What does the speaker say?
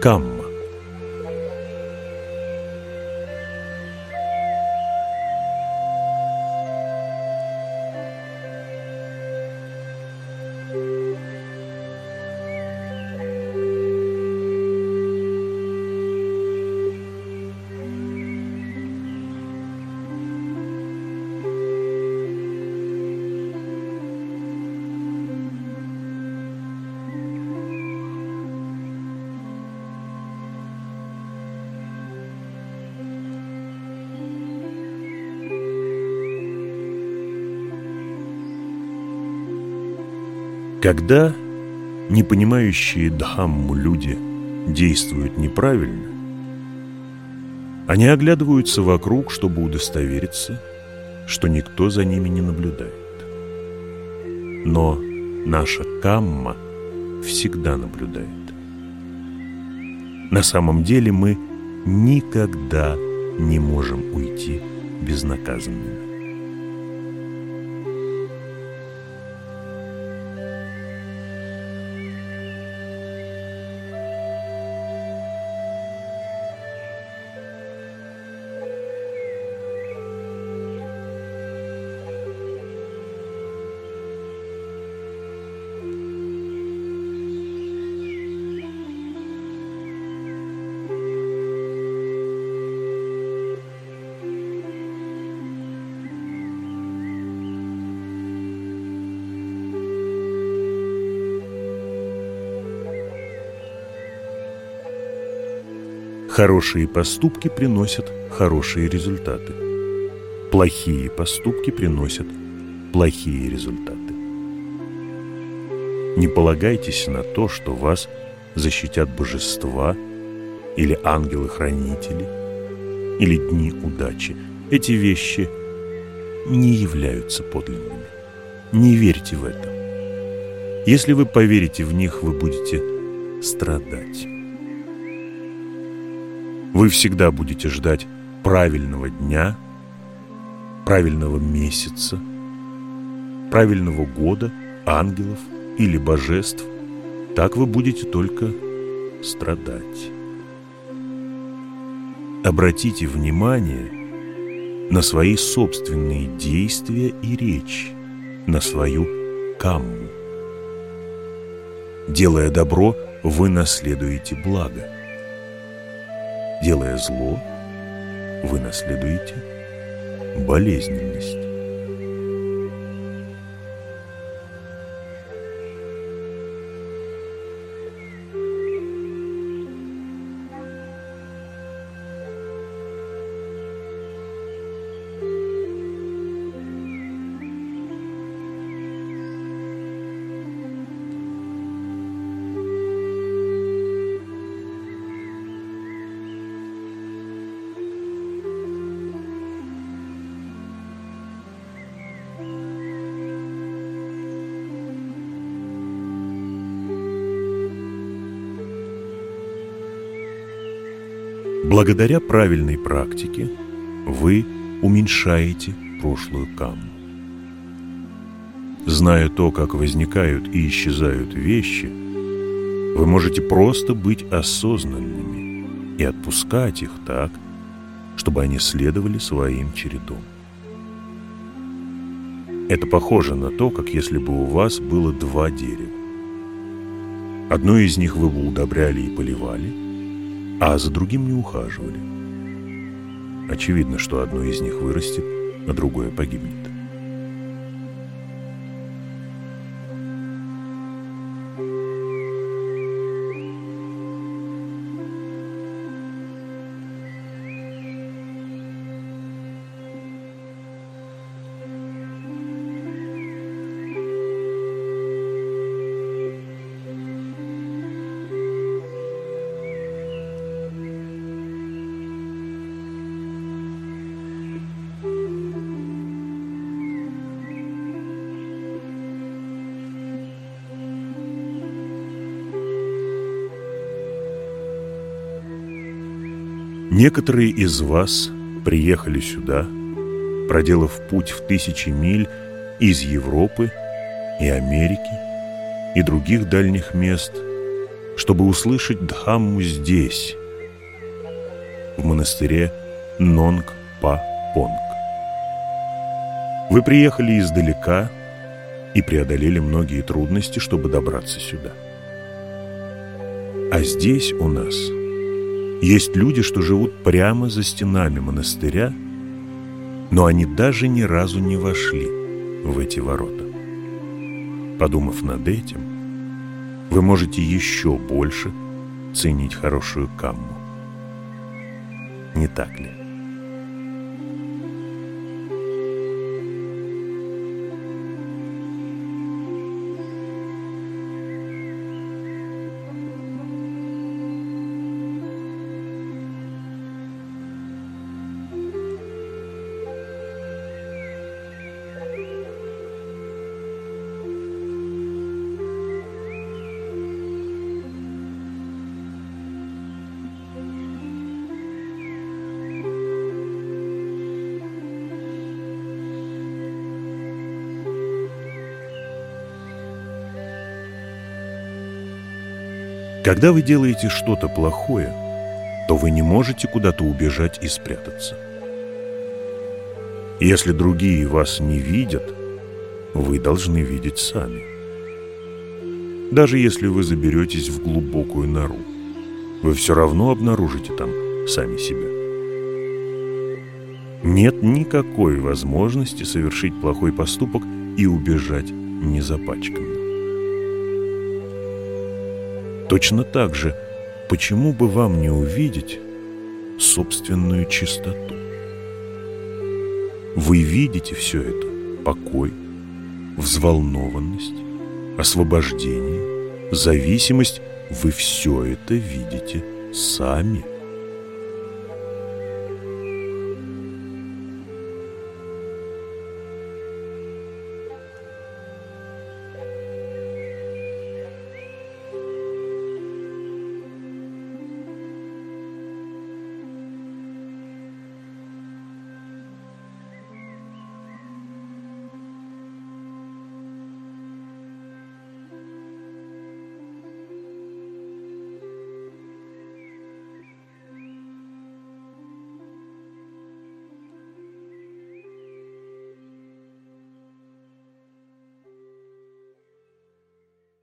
Камма. Когда не понимающие Дхамму люди действуют неправильно, они оглядываются вокруг, чтобы удостовериться, что никто за ними не наблюдает. Но наша камма всегда наблюдает. На самом деле мы никогда не можем уйти безнаказанными. Хорошие поступки приносят хорошие результаты. Плохие поступки приносят плохие результаты. Не полагайтесь на то, что вас защитят божества или ангелы-хранители, или дни удачи. Эти вещи не являются подлинными. Не верьте в это. Если вы поверите в них, вы будете страдать. Вы всегда будете ждать правильного дня, правильного месяца, правильного года, ангелов или божеств. Так вы будете только страдать. Обратите внимание на свои собственные действия и речь, на свою камму. Делая добро, вы наследуете благо – Делая зло, вы наследуете болезненность. Благодаря правильной практике вы уменьшаете прошлую камму. Зная то, как возникают и исчезают вещи, вы можете просто быть осознанными и отпускать их так, чтобы они следовали своим чередом. Это похоже на то, как если бы у вас было два дерева. Одно из них вы бы удобряли и поливали – а за другим не ухаживали. Очевидно, что одно из них вырастет, а другое погибнет. Некоторые из вас приехали сюда, проделав путь в тысячи миль из Европы и Америки и других дальних мест, чтобы услышать Дхамму здесь, в монастыре Нонг-Па-Понг. Вы приехали издалека и преодолели многие трудности, чтобы добраться сюда. А здесь у нас есть люди, что живут прямо за стенами монастыря, но они даже ни разу не вошли в эти ворота. Подумав над этим, вы можете еще больше ценить хорошую камму. Не так ли? Когда вы делаете что-то плохое, то вы не можете куда-то убежать и спрятаться. Если другие вас не видят, вы должны видеть сами. Даже если вы заберетесь в глубокую нору, вы все равно обнаружите там сами себя. Нет никакой возможности совершить плохой поступок и убежать незапачканным. Точно так же, почему бы вам не увидеть собственную чистоту? Вы видите все это – покой, взволнованность, освобождение, зависимость – вы все это видите сами.